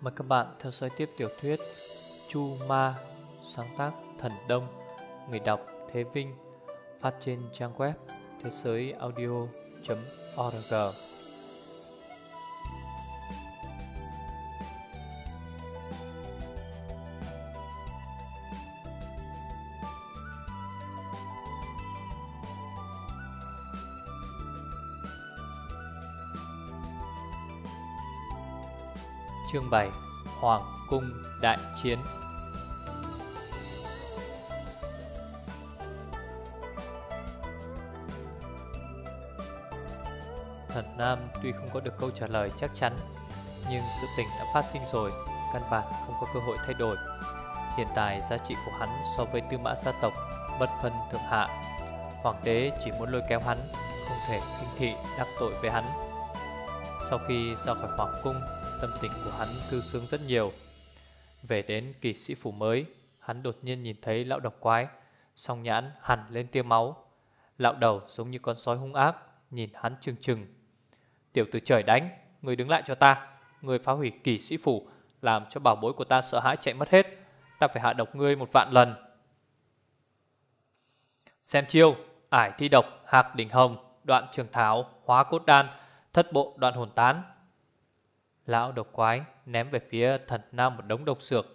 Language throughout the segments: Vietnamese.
Mời các bạn theo dõi tiếp tiểu thuyết Chu Ma Sáng tác Thần Đông, Người đọc Thế Vinh, Phát trên trang web thế giới audio.org Chương 7 Hoàng cung đại chiến. Thần Nam tuy không có được câu trả lời chắc chắn, Nhưng sự tình đã phát sinh rồi, Căn bản không có cơ hội thay đổi. Hiện tại giá trị của hắn so với tư mã gia tộc Bất phân thượng hạ. Hoàng đế chỉ muốn lôi kéo hắn, Không thể kinh thị đắc tội với hắn. Sau khi ra khỏi hoàng cung Tâm tình của hắn thư sướng rất nhiều. Về đến kỳ sĩ phủ mới, Hắn đột nhiên nhìn thấy lão độc quái, Song nhãn hẳn lên tia máu. Lão đầu giống như con sói hung ác, Nhìn hắn trừng trừng. Tiểu tử trời đánh, Người đứng lại cho ta, Người phá hủy kỳ sĩ phủ, Làm cho bảo bối của ta sợ hãi chạy mất hết, Ta phải hạ độc ngươi một vạn lần. Xem chiêu, Ải thi độc, Hạc đỉnh hồng, Đoạn trường thảo, Hóa cốt đan, Thất bộ, đoạn hồn tán Lão độc quái ném về phía thần nam một đống độc dược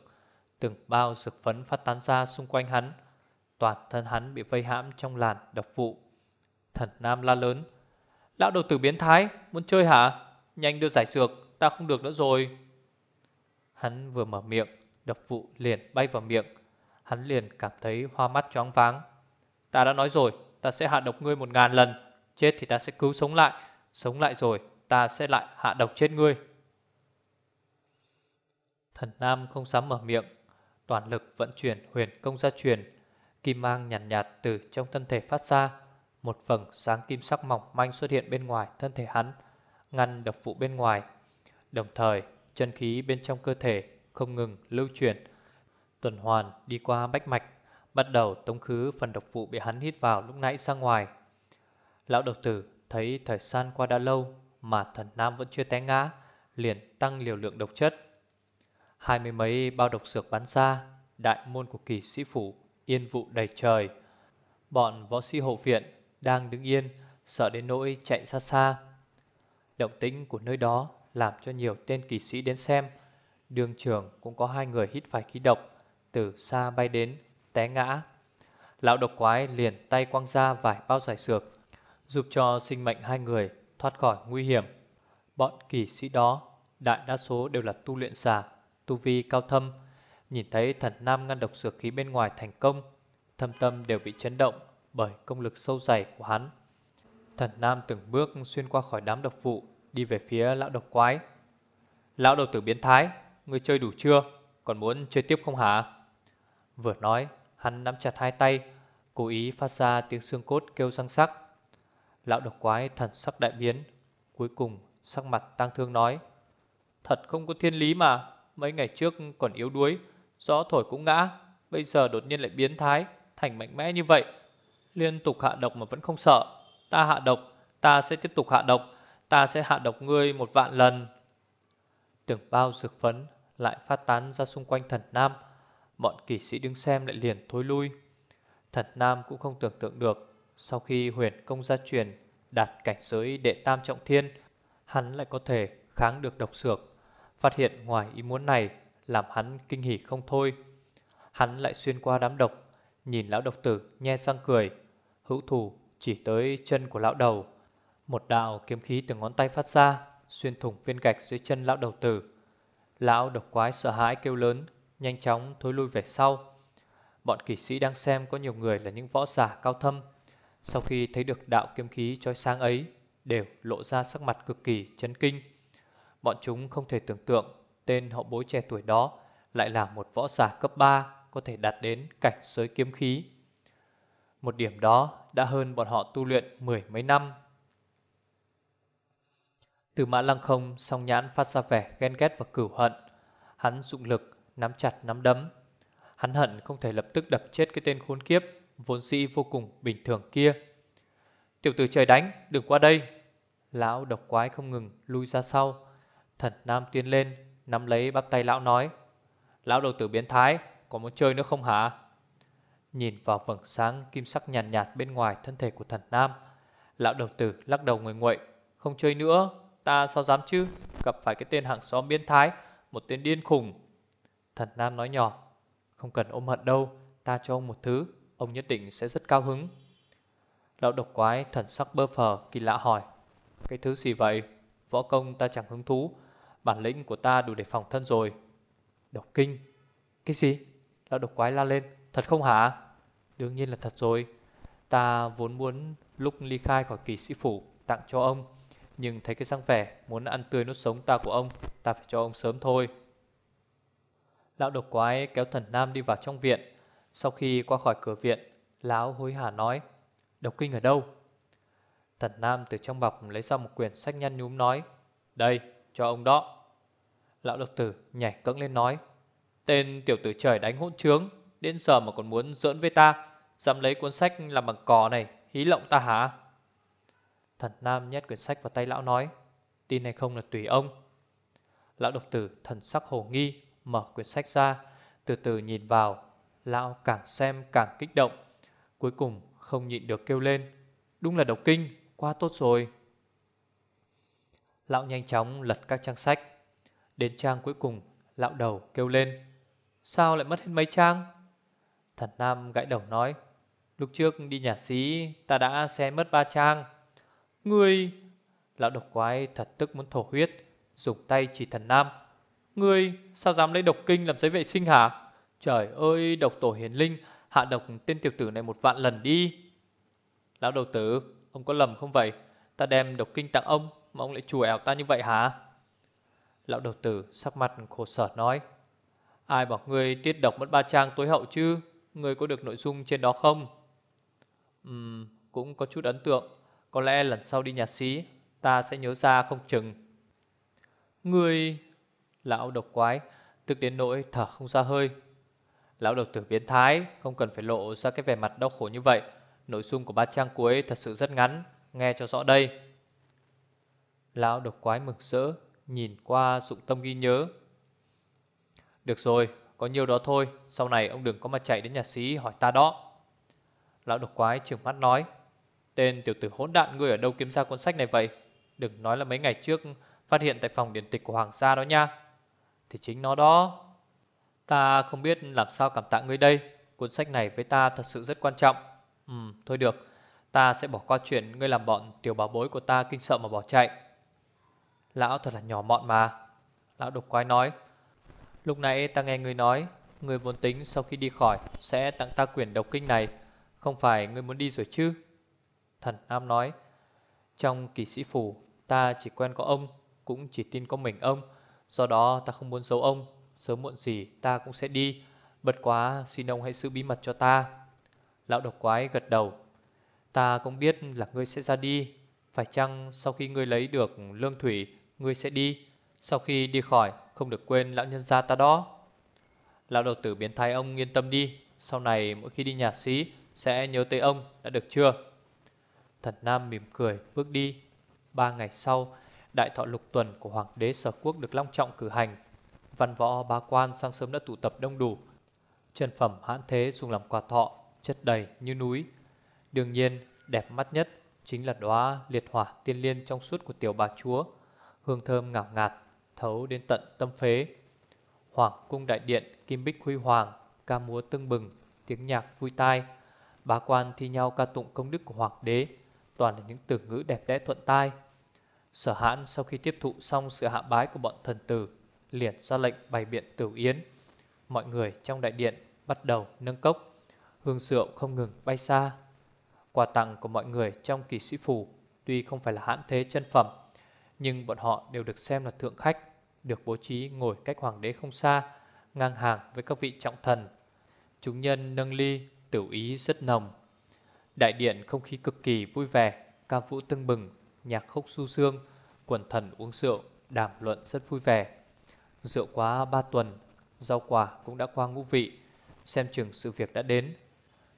Từng bao dược phấn phát tán ra xung quanh hắn. Toàn thân hắn bị vây hãm trong làn độc vụ. Thần nam la lớn, Lão đầu tử biến thái, Muốn chơi hả? Nhanh đưa giải dược Ta không được nữa rồi. Hắn vừa mở miệng, Độc vụ liền bay vào miệng. Hắn liền cảm thấy hoa mắt choáng váng. Ta đã nói rồi, Ta sẽ hạ độc ngươi một ngàn lần. Chết thì ta sẽ cứu sống lại. Sống lại rồi, ta sẽ lại hạ độc chết ngươi. Thần Nam không dám mở miệng. Toàn lực vận chuyển huyền công gia truyền Kim mang nhàn nhạt, nhạt từ trong thân thể phát ra. Một phần sáng kim sắc mỏng manh xuất hiện bên ngoài thân thể hắn Ngăn độc vụ bên ngoài. Đồng thời chân khí bên trong cơ thể không ngừng lưu chuyển. Tuần hoàn đi qua bách mạch Bắt đầu tống khứ phần độc vụ bị hắn hít vào lúc nãy ra ngoài. Lão độc tử thấy thời gian qua đã lâu Mà thần nam vẫn chưa té ngã Liền tăng liều lượng độc chất. Hai mươi mấy bao độc dược bắn ra, Đại môn của kỳ sĩ phủ Yên vụ đầy trời. Bọn võ sĩ hộ viện đang đứng yên, Sợ đến nỗi chạy xa xa. Động tĩnh của nơi đó Làm cho nhiều tên kỳ sĩ đến xem. Đường trưởng cũng có hai người hít phải khí độc, Từ xa bay đến, Té ngã. Lão độc quái liền tay quăng ra vài bao giải dược Giúp cho sinh mệnh hai người Thoát khỏi nguy hiểm. Bọn kỳ sĩ đó, Đại đa số đều là tu luyện giả tu vi cao thâm, nhìn thấy thần nam ngăn độc dược khí bên ngoài thành công, thâm tâm đều bị chấn động bởi công lực sâu dày của hắn. Thần nam từng bước xuyên qua khỏi đám độc vụ, đi về phía lão độc quái. Lão đầu tử biến thái, người chơi đủ chưa? Còn muốn chơi tiếp không hả? Vừa nói, hắn nắm chặt hai tay, cố ý phát ra tiếng xương cốt kêu răng sắc. Lão độc quái thần sắc đại biến, cuối cùng sắc mặt tăng thương nói: "Thật không có thiên lý mà, Mấy ngày trước còn yếu đuối, Gió thổi cũng ngã, Bây giờ đột nhiên lại biến thái, Thành mạnh mẽ như vậy. Liên tục hạ độc mà vẫn không sợ. Ta hạ độc, Ta sẽ tiếp tục hạ độc, Ta sẽ hạ độc ngươi một vạn lần. Tưởng bao dược phấn Lại phát tán ra xung quanh thần nam. Bọn kỷ sĩ đứng xem lại liền thối lui. Thần nam cũng không tưởng tượng được, Sau khi huyền công gia truyền, Đạt cảnh giới đệ tam trọng thiên, Hắn lại có thể kháng được độc sược. Phát hiện ngoài ý muốn này Làm hắn kinh hỉ không thôi. Hắn lại xuyên qua đám độc, Nhìn lão độc tử nhe răng cười. Hữu thủ chỉ tới chân của lão đầu, Một đạo kiếm khí từ ngón tay phát ra, Xuyên thủng viên gạch dưới chân lão đầu tử. Lão độc quái sợ hãi kêu lớn, Nhanh chóng thối lui về sau. Bọn kỵ sĩ đang xem có nhiều người là những võ giả cao thâm. Sau khi thấy được đạo kiếm khí chói sáng ấy, Đều lộ ra sắc mặt cực kỳ chấn kinh. Bọn chúng không thể tưởng tượng tên hậu bối trẻ tuổi đó lại là một võ giả cấp 3 có thể đạt đến cảnh giới kiếm khí. Một điểm đó đã hơn bọn họ tu luyện mười mấy năm. Từ mã lăng không song nhãn phát ra vẻ ghen ghét và cửu hận. Hắn dụng lực nắm chặt nắm đấm. Hắn hận không thể lập tức đập chết cái tên khốn kiếp vốn dĩ vô cùng bình thường kia. Tiểu tử trời đánh, đừng qua đây. Lão độc quái không ngừng lui ra sau. Thần Nam tiến lên Nắm lấy bắp tay lão nói Lão đầu tử biến thái Còn muốn chơi nữa không hả? Nhìn vào vầng sáng kim sắc nhàn nhạt, nhạt bên ngoài thân thể của thần nam Lão đầu tử lắc đầu người nguội Không chơi nữa Ta sao dám chứ? Gặp phải cái tên hàng xóm biến thái Một tên điên khùng. Thần nam nói nhỏ Không cần ôm hận đâu Ta cho ông một thứ Ông nhất định sẽ rất cao hứng. Lão độc quái thần sắc bơ phờ kỳ lạ hỏi Cái thứ gì vậy? Võ công ta chẳng hứng thú Bản lĩnh của ta đủ để phòng thân rồi. Độc kinh. Cái gì? Lão độc quái la lên. Thật không hả? Đương nhiên là thật rồi. Ta vốn muốn lúc ly khai khỏi kỳ sĩ phủ Tặng cho ông, Nhưng thấy cái răng vẻ Muốn ăn tươi nuốt sống ta của ông, Ta phải cho ông sớm thôi. Lão độc quái kéo thần nam đi vào trong viện. Sau khi qua khỏi cửa viện, Lão hối hả nói, Độc kinh ở đâu? Thần nam từ trong bọc lấy ra một quyển sách nhăn nhúm nói, Đây cho ông đó. Lão độc tử nhảy cẫng lên nói, Tên tiểu tử trời đánh hỗn trướng, Đến giờ mà còn muốn giỡn với ta, Dám lấy cuốn sách làm bằng cỏ này, Hí lộng ta hả? Thần Nam nhét quyển sách vào tay lão nói, Tin hay không là tùy ông. Lão độc tử thần sắc hồ nghi, Mở quyển sách ra, Từ từ nhìn vào, Lão càng xem càng kích động, Cuối cùng không nhịn được kêu lên, Đúng là độc kinh, Quá tốt rồi. Lão nhanh chóng lật các trang sách. Đến trang cuối cùng, Lão đầu kêu lên, Sao lại mất hết mấy trang? Thần Nam gãi đầu nói, Lúc trước đi nhà sĩ Ta đã xé mất ba trang. Ngươi Lão độc quái thật tức muốn thổ huyết, Dùng tay chỉ thần Nam, Ngươi sao dám lấy độc kinh làm giấy vệ sinh hả? Trời ơi, độc tổ hiền linh, Hạ độc tên tiểu tử này một vạn lần đi. Lão đầu tử, Ông có lầm không vậy? Ta đem độc kinh tặng ông. Mà ông lại chùa ảo ta như vậy hả? Lão đầu tử sắc mặt khổ sở nói, Ai bảo ngươi tiết độc mất ba trang tối hậu chứ? Ngươi có được nội dung trên đó không? Ừm, Cũng có chút ấn tượng. Có lẽ lần sau đi nhà sĩ Ta sẽ nhớ ra không chừng. Ngươi Lão độc quái, Tức đến nỗi thở không ra hơi. Lão đầu tử biến thái, Không cần phải lộ ra cái vẻ mặt đau khổ như vậy. Nội dung của ba trang cuối thật sự rất ngắn, Nghe cho rõ đây. Lão độc quái mừng rỡ Nhìn qua dụng tâm ghi nhớ. Được rồi, Có nhiều đó thôi, Sau này ông đừng có mà chạy đến nhà sĩ hỏi ta đó. Lão độc quái trừng mắt nói, Tên tiểu tử hỗn đạn ngươi ở đâu kiếm ra cuốn sách này vậy? Đừng nói là mấy ngày trước Phát hiện tại phòng điển tịch của Hoàng gia đó nha. Thì chính nó đó. Ta không biết làm sao cảm tạ ngươi đây. Cuốn sách này với ta thật sự rất quan trọng. Ừ thôi được. Ta sẽ bỏ qua chuyện ngươi làm bọn tiểu bảo bối của ta kinh sợ mà bỏ chạy. Lão thật là nhỏ mọn mà. Lão độc quái nói, Lúc nãy ta nghe người nói người vốn tính sau khi đi khỏi Sẽ tặng ta quyển độc kinh này, Không phải người muốn đi rồi chứ? Thần Nam nói, Trong kỳ sĩ phủ, Ta chỉ quen có ông, Cũng chỉ tin có mình ông. Do đó ta không muốn giấu ông, Sớm muộn gì ta cũng sẽ đi. Bật quá xin ông hãy giữ bí mật cho ta. Lão độc quái gật đầu, Ta cũng biết là ngươi sẽ ra đi. Phải chăng sau khi ngươi lấy được lương thủy Ngươi sẽ đi. Sau khi đi khỏi, không được quên lão nhân gia ta đó. Lão đầu tử biến thái ông yên tâm đi. Sau này mỗi khi đi nhà sĩ, Sẽ nhớ tới ông, đã được chưa? Thần Nam mỉm cười, bước đi. Ba ngày sau, Đại thọ lục tuần của Hoàng đế Sở Quốc được long trọng cử hành. Văn võ ba quan sang sớm đã tụ tập đông đủ. Trần phẩm hãn thế dùng làm quà thọ, Chất đầy như núi. Đương nhiên, đẹp mắt nhất Chính là đóa liệt hỏa tiên liên trong suốt của tiểu bà chúa. Hương thơm ngào ngạt, Thấu đến tận tâm phế. Hoàng cung đại điện, Kim bích huy hoàng, Ca múa tưng bừng, Tiếng nhạc vui tai. Bá quan thi nhau ca tụng công đức của hoàng đế, Toàn là những từ ngữ đẹp đẽ thuận tai. Sở hãn sau khi tiếp thụ xong sự hạ bái của bọn thần tử, liền ra lệnh bày biện tử yến. Mọi người trong đại điện bắt đầu nâng cốc, Hương rượu không ngừng bay xa. Quà tặng của mọi người trong kỳ sĩ phủ Tuy không phải là hãn thế chân phẩm nhưng bọn họ đều được xem là thượng khách Được bố trí ngồi cách hoàng đế không xa Ngang hàng với các vị trọng thần. Chúng nhân nâng ly Tiểu ý rất nồng. Đại điện không khí cực kỳ vui vẻ Ca vũ tưng bừng Nhạc khúc su sương, Quần thần uống rượu Đàm luận rất vui vẻ. Rượu quá ba tuần Rau quả cũng đã qua ngũ vị Xem chừng sự việc đã đến.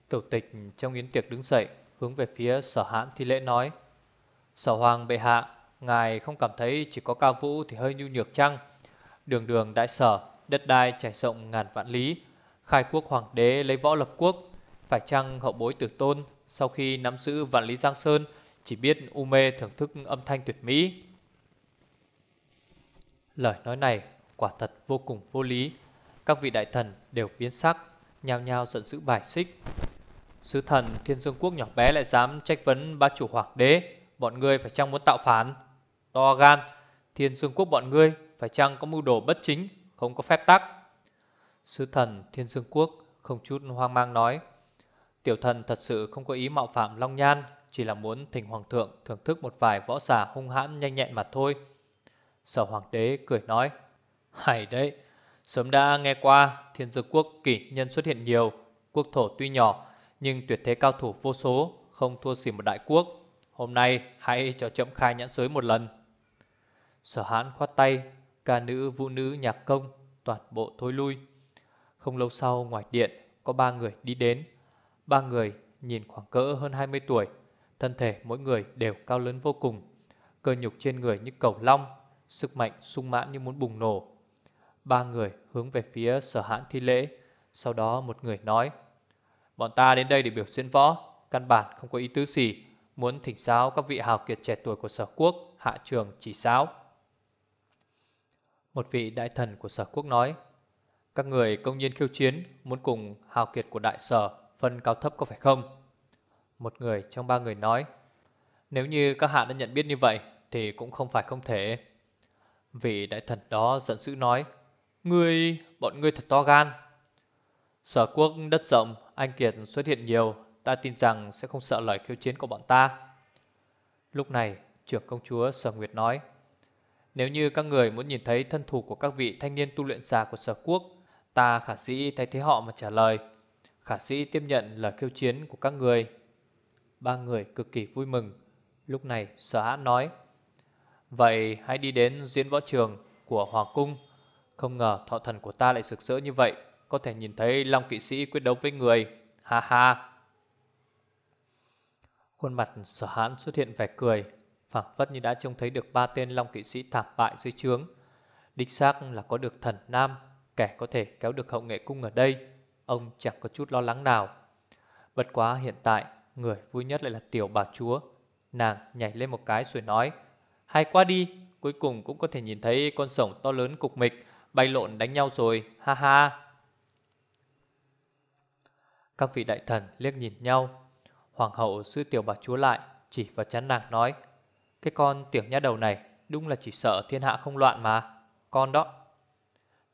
Tổ tịch trong yến tiệc đứng dậy Hướng về phía sở hãn thi lễ nói Sở hoàng bệ hạ Ngài không cảm thấy chỉ có cao vũ thì hơi nhu nhược chăng? Đường đường đại sở, Đất đai trải rộng ngàn vạn lý. Khai quốc hoàng đế lấy võ lập quốc. Phải chăng hậu bối tử tôn, Sau khi nắm giữ vạn lý Giang Sơn, Chỉ biết u mê thưởng thức âm thanh tuyệt mỹ? Lời nói này quả thật vô cùng vô lý. Các vị đại thần đều biến sắc, Nhao nhao giận dữ bài xích. Sứ thần thiên dương quốc nhỏ bé lại dám trách vấn ba chủ hoàng đế. Bọn ngươi phải chăng muốn tạo phản? To gan, Thiên dương quốc bọn ngươi phải chăng có mưu đồ bất chính, Không có phép tắc? Sứ thần thiên dương quốc không chút hoang mang nói, Tiểu thần thật sự không có ý mạo phạm Long Nhan, Chỉ là muốn thỉnh hoàng thượng thưởng thức một vài võ giả hung hãn nhanh nhẹn mà thôi. Sở hoàng đế cười nói, Hay đấy, Sớm đã nghe qua thiên dương quốc kỷ nhân xuất hiện nhiều, Quốc thổ tuy nhỏ, Nhưng tuyệt thế cao thủ vô số, Không thua gì một đại quốc. Hôm nay hãy cho chậm khai nhãn giới một lần. Sở hãn khoát tay, Ca nữ vũ nữ nhạc công, Toàn bộ thối lui. Không lâu sau, ngoài điện, Có ba người đi đến. Ba người nhìn khoảng cỡ hơn 20 tuổi, Thân thể mỗi người đều cao lớn vô cùng, Cơ nhục trên người như cầu long, Sức mạnh sung mãn như muốn bùng nổ. Ba người hướng về phía sở hãn thi lễ, Sau đó một người nói, Bọn ta đến đây để biểu diễn võ, Căn bản không có ý tứ gì, Muốn thỉnh giáo các vị hào kiệt trẻ tuổi của sở quốc, Hạ trường chỉ giáo. Một vị đại thần của sở quốc nói Các người công nhiên khiêu chiến Muốn cùng hào kiệt của đại sở Phân cao thấp có phải không? Một người trong ba người nói Nếu như các hạ đã nhận biết như vậy Thì cũng không phải không thể. Vị đại thần đó giận dữ nói Ngươi, bọn ngươi thật to gan. Sở quốc đất rộng Anh Kiệt xuất hiện nhiều Ta tin rằng sẽ không sợ lời khiêu chiến của bọn ta. Lúc này trưởng công chúa Sở Nguyệt nói nếu như các người muốn nhìn thấy thân thủ của các vị thanh niên tu luyện giả của sở quốc, Ta khả sĩ thay thế họ mà trả lời. Khả sĩ tiếp nhận lời khiêu chiến của các người. Ba người cực kỳ vui mừng. Lúc này, sở hãn nói, Vậy hãy đi đến diễn võ trường của Hoàng Cung. Không ngờ thọ thần của ta lại sực sỡ như vậy, Có thể nhìn thấy Long kỵ sĩ quyết đấu với người. Ha ha. Khuôn mặt sở hãn xuất hiện vẻ cười phảng phất như đã trông thấy được ba tên Long kỵ sĩ thảm bại dưới trướng. Đích xác là có được thần nam, Kẻ có thể kéo được hậu nghệ cung ở đây, Ông chẳng có chút lo lắng nào. Bất quá hiện tại, Người vui nhất lại là tiểu bà chúa. Nàng nhảy lên một cái rồi nói, hay quá đi, Cuối cùng cũng có thể nhìn thấy con sổng to lớn cục mịch, Bay lộn đánh nhau rồi, Ha ha. Các vị đại thần liếc nhìn nhau. Hoàng hậu sư tiểu bà chúa lại, Chỉ vào chán nàng nói cái con tiểu nha đầu này Đúng là chỉ sợ thiên hạ không loạn mà. Con đó.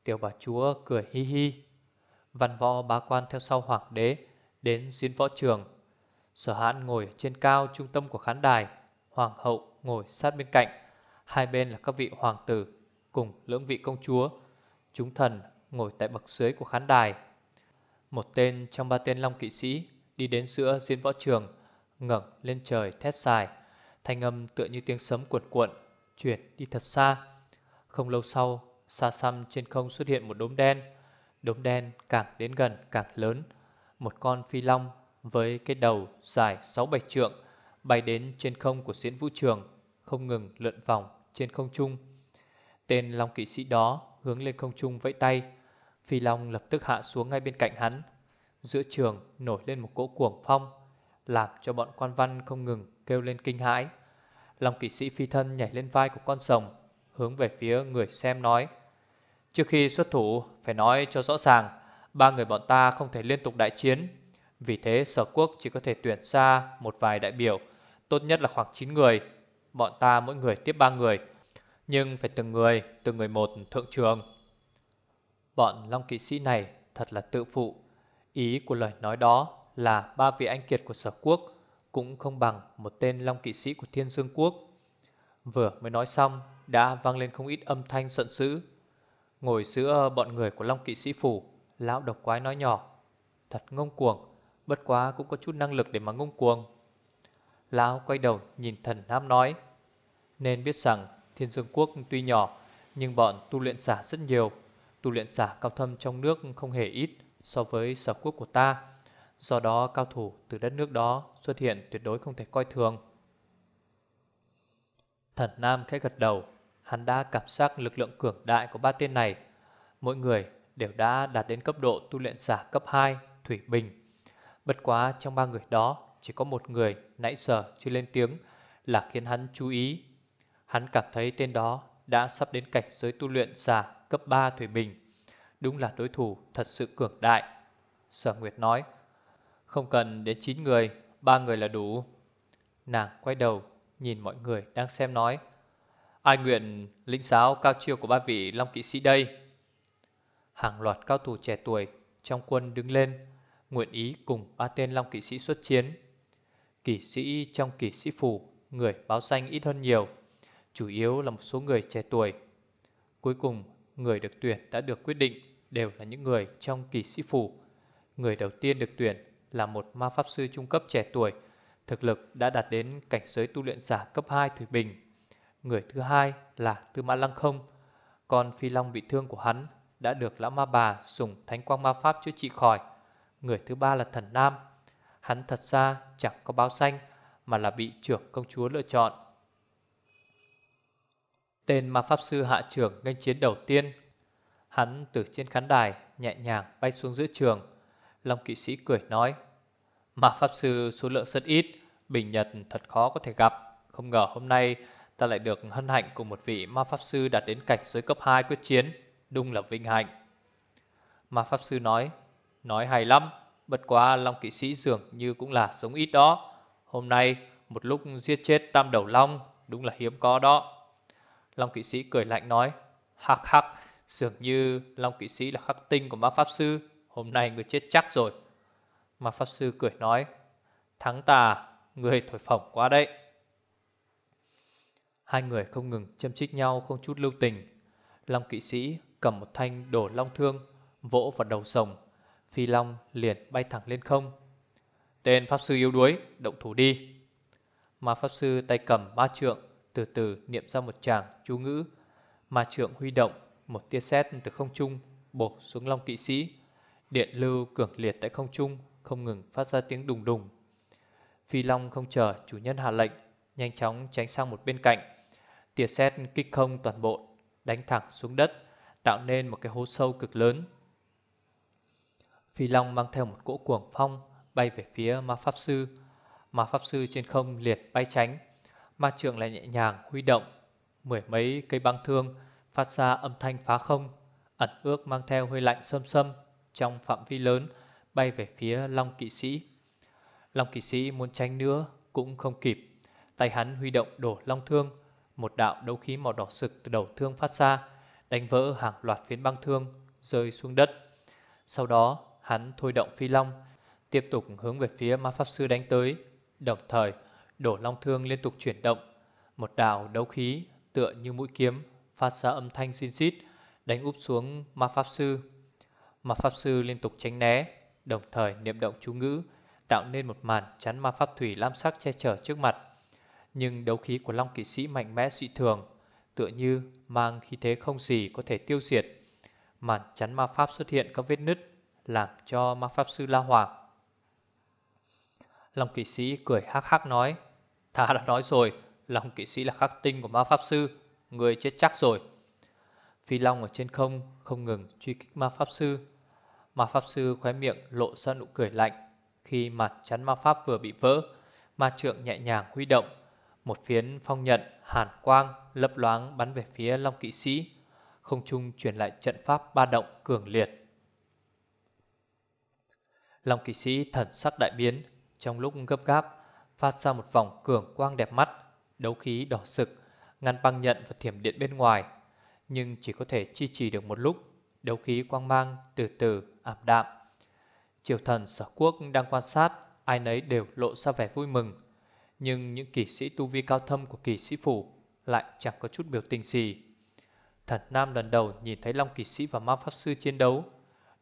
Tiểu bà chúa cười hi hi. Văn võ bá quan theo sau hoàng đế Đến diễn võ trường. Sở hãn ngồi trên cao trung tâm của khán đài. Hoàng hậu ngồi sát bên cạnh. Hai bên là các vị hoàng tử Cùng lưỡng vị công chúa. Chúng thần ngồi tại bậc dưới của khán đài. Một tên trong ba tên long kỵ sĩ Đi đến giữa diễn võ trường, ngẩng lên trời thét dài. Thanh âm tựa như tiếng sấm cuộn cuộn Chuyển đi thật xa. Không lâu sau Xa xăm trên không xuất hiện một đốm đen. Đốm đen càng đến gần càng lớn. Một con phi long với cái đầu dài 6-7 trượng bay đến trên không của diễn vũ trường, không ngừng lượn vòng trên không trung. Tên Long kỵ sĩ đó hướng lên không trung vẫy tay, Phi Long lập tức hạ xuống ngay bên cạnh hắn. Giữa trường nổi lên một cỗ cuồng phong, làm cho bọn quan văn không ngừng kêu lên kinh hãi. Long kỵ sĩ phi thân nhảy lên vai của con rồng, hướng về phía người xem nói: "Trước khi xuất thủ phải nói cho rõ ràng, ba người bọn ta không thể liên tục đại chiến, vì thế sở quốc chỉ có thể tuyển ra một vài đại biểu Tốt nhất là khoảng 9 người. Bọn ta mỗi người tiếp ba người Nhưng phải từng người, từng người một thượng trường. Bọn Long kỵ sĩ này thật là tự phụ. Ý của lời nói đó là ba vị anh kiệt của sở quốc, Cũng không bằng một tên Long kỵ sĩ của Thiên Dương quốc. Vừa mới nói xong, Đã vang lên không ít âm thanh giận dữ. Ngồi giữa bọn người của Long kỵ sĩ phủ, Lão độc quái nói nhỏ, Thật ngông cuồng, Bất quá cũng có chút năng lực để mà ngông cuồng. Lão quay đầu nhìn thần nam nói, Nên biết rằng thiên dương quốc tuy nhỏ, Nhưng bọn tu luyện giả rất nhiều. Tu luyện giả cao thâm trong nước không hề ít So với sở quốc của ta. Do đó cao thủ từ đất nước đó xuất hiện tuyệt đối không thể coi thường Thần Nam khẽ gật đầu Hắn đã cảm giác lực lượng cường đại của ba tên này. Mỗi người đều đã đạt đến cấp độ tu luyện giả cấp 2, Thủy Bình. Bất quá trong ba người đó, chỉ có một người nãy giờ chưa lên tiếng là khiến hắn chú ý. Hắn cảm thấy tên đó đã sắp đến cảnh giới tu luyện giả cấp 3 Thủy Bình. Đúng là đối thủ thật sự cường đại. Sở Nguyệt nói, không cần đến 9 người, ba người là đủ. Nàng quay đầu, nhìn mọi người đang xem nói, ai nguyện lĩnh giáo cao chiêu của ba vị Long Kỵ Sĩ đây? Hàng loạt cao thủ trẻ tuổi trong quân đứng lên, nguyện ý cùng ba tên Long Kỵ Sĩ xuất chiến. Kỵ sĩ trong kỵ sĩ phủ, người báo danh ít hơn nhiều, chủ yếu là một số người trẻ tuổi. Cuối cùng, người được tuyển đã được quyết định đều là những người trong kỵ sĩ phủ. Người đầu tiên được tuyển là một ma pháp sư trung cấp trẻ tuổi, thực lực đã đạt đến cảnh giới tu luyện giả cấp 2 Thủy Bình. Người thứ hai là Tư Mã Lăng Không, còn phi long bị thương của hắn đã được lão ma bà dùng thánh quang ma pháp chữa trị khỏi. Người thứ ba là Thần Nam, hắn thật ra chẳng có báo xanh mà là bị trưởng công chúa lựa chọn. Tên ma pháp sư hạ trưởng nghênh chiến đầu tiên, hắn từ trên khán đài nhẹ nhàng bay xuống giữa trường. Long kỵ sĩ cười nói: Ma pháp sư số lượng rất ít, bình nhật thật khó có thể gặp. Không ngờ hôm nay ta lại được hân hạnh cùng một vị ma pháp sư đạt đến cảnh giới cấp 2 quyết chiến, đúng là vinh hạnh. Ma pháp sư nói, nói hay lắm, bất quá Long kỵ sĩ dường như cũng là sống ít đó. Hôm nay một lúc giết chết tam đầu long, đúng là hiếm có đó. Long kỵ sĩ cười lạnh nói, hắc hắc, dường như Long kỵ sĩ là khắc tinh của ma pháp sư, hôm nay người chết chắc rồi. mà Pháp Sư cười nói Thắng ta, người thổi phỏng quá đấy. Hai người không ngừng châm chích nhau không chút lưu tình. Long kỵ sĩ cầm một thanh đổ long thương Vỗ vào đầu sồng. Phi long liền bay thẳng lên không. Tên Pháp Sư yếu đuối Động thủ đi. Mà Pháp Sư tay cầm ba trượng Từ từ niệm ra một tràng chú ngữ. Mà trượng huy động Một tia sét từ không trung Bổ xuống Long kỵ sĩ. Điện lưu cường liệt tại không trung không ngừng phát ra tiếng đùng đùng. Phi Long không chờ chủ nhân hạ lệnh, nhanh chóng tránh sang một bên cạnh. Tia sét kích không toàn bộ, đánh thẳng xuống đất, tạo nên một cái hố sâu cực lớn. Phi Long mang theo một cỗ cuồng phong bay về phía ma pháp sư. Ma pháp sư trên không liệt bay tránh, ma trượng lại nhẹ nhàng huy động, mười mấy cây băng thương phát ra âm thanh phá không, ẩn ước mang theo hơi lạnh sâm sâm trong phạm vi lớn bay về phía Long kỵ sĩ. Long kỵ sĩ muốn tránh nữa cũng không kịp. Tay hắn huy động đổ long thương, một đạo đấu khí màu đỏ sực từ đầu thương phát ra, đánh vỡ hàng loạt phiến băng thương rơi xuống đất. Sau đó, hắn thôi động phi long, tiếp tục hướng về phía ma pháp sư đánh tới, đồng thời đổ long thương liên tục chuyển động, một đạo đấu khí tựa như mũi kiếm phát ra âm thanh xin xít, đánh úp xuống ma pháp sư mà pháp sư liên tục tránh né, đồng thời niệm động chú ngữ, tạo nên một màn chắn ma pháp thủy lam sắc che chở trước mặt. Nhưng đấu khí của Long kỵ sĩ mạnh mẽ dị thường, tựa như mang khí thế không gì có thể tiêu diệt. Màn chắn ma pháp xuất hiện các vết nứt, làm cho ma pháp sư la hoàng. Long kỵ sĩ cười hắc hắc nói, Ta đã nói rồi, Long kỵ sĩ là khắc tinh của ma pháp sư, người chết chắc rồi. Phi Long ở trên không không ngừng truy kích ma pháp sư. Ma Pháp Sư khóe miệng lộ ra nụ cười lạnh Khi mặt chắn ma pháp vừa bị vỡ. Ma trượng nhẹ nhàng huy động, Một phiến phong nhận hàn quang lấp loáng bắn về phía Long Kỵ Sĩ, Không trung truyền lại trận pháp ba động cường liệt. Long Kỵ Sĩ thần sắc đại biến, Trong lúc gấp gáp, Phát ra một vòng cường quang đẹp mắt, Đấu khí đỏ sực, Ngăn băng nhận và thiểm điện bên ngoài. Nhưng chỉ có thể chi trì được một lúc, Đấu khí quang mang từ từ, ảm đạm. Triều thần sở quốc đang quan sát, Ai nấy đều lộ ra vẻ vui mừng. Nhưng những kỵ sĩ tu vi cao thâm của kỵ sĩ phủ Lại chẳng có chút biểu tình gì. Thần Nam lần đầu nhìn thấy Long kỵ sĩ và ma pháp sư chiến đấu.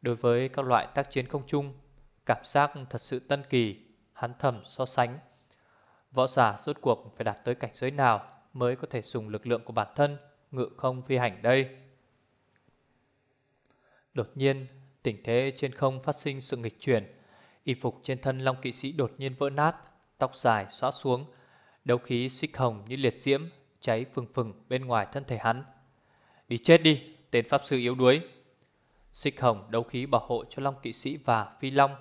Đối với các loại tác chiến không chung, Cảm giác thật sự tân kỳ, Hắn thầm so sánh. Võ giả rốt cuộc phải đạt tới cảnh giới nào Mới có thể dùng lực lượng của bản thân Ngự không phi hành đây Đột nhiên, tình thế trên không phát sinh sự nghịch chuyển. Y phục trên thân Long kỵ sĩ đột nhiên vỡ nát, tóc dài xóa xuống, đấu khí xích hồng như liệt diễm cháy phừng phừng bên ngoài thân thể hắn. Đi chết đi, tên pháp sư yếu đuối. Xích hồng đấu khí bảo hộ cho Long kỵ sĩ và Phi Long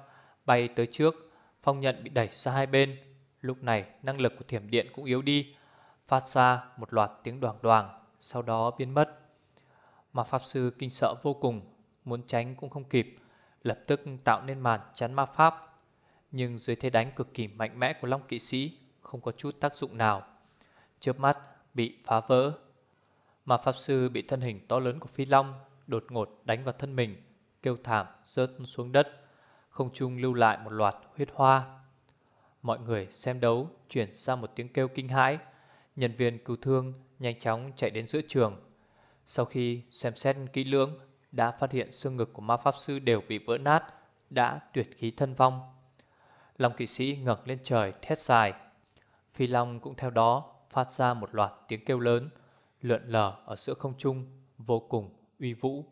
bay tới trước, phong nhận bị đẩy sang hai bên. Lúc này năng lực của thiểm điện cũng yếu đi, phát ra một loạt tiếng đoàng đoàng, sau đó biến mất. Mà pháp sư kinh sợ vô cùng, muốn tránh cũng không kịp, lập tức tạo nên màn chắn ma pháp. Nhưng dưới thế đánh cực kỳ mạnh mẽ của Long kỵ sĩ, không có chút tác dụng nào. Chớp mắt bị phá vỡ. Mà pháp sư bị thân hình to lớn của Phi Long đột ngột đánh vào thân mình, kêu thảm rớt xuống đất, không trung lưu lại một loạt huyết hoa. Mọi người xem đấu chuyển sang một tiếng kêu kinh hãi, nhân viên cứu thương nhanh chóng chạy đến giữa trường. Sau khi xem xét kỹ lưỡng, đã phát hiện xương ngực của ma pháp sư đều bị vỡ nát, đã tuyệt khí thân vong. Long kỵ sĩ ngẩng lên trời thét dài. Phi Long cũng theo đó phát ra một loạt tiếng kêu lớn, lượn lờ ở giữa không trung, vô cùng uy vũ.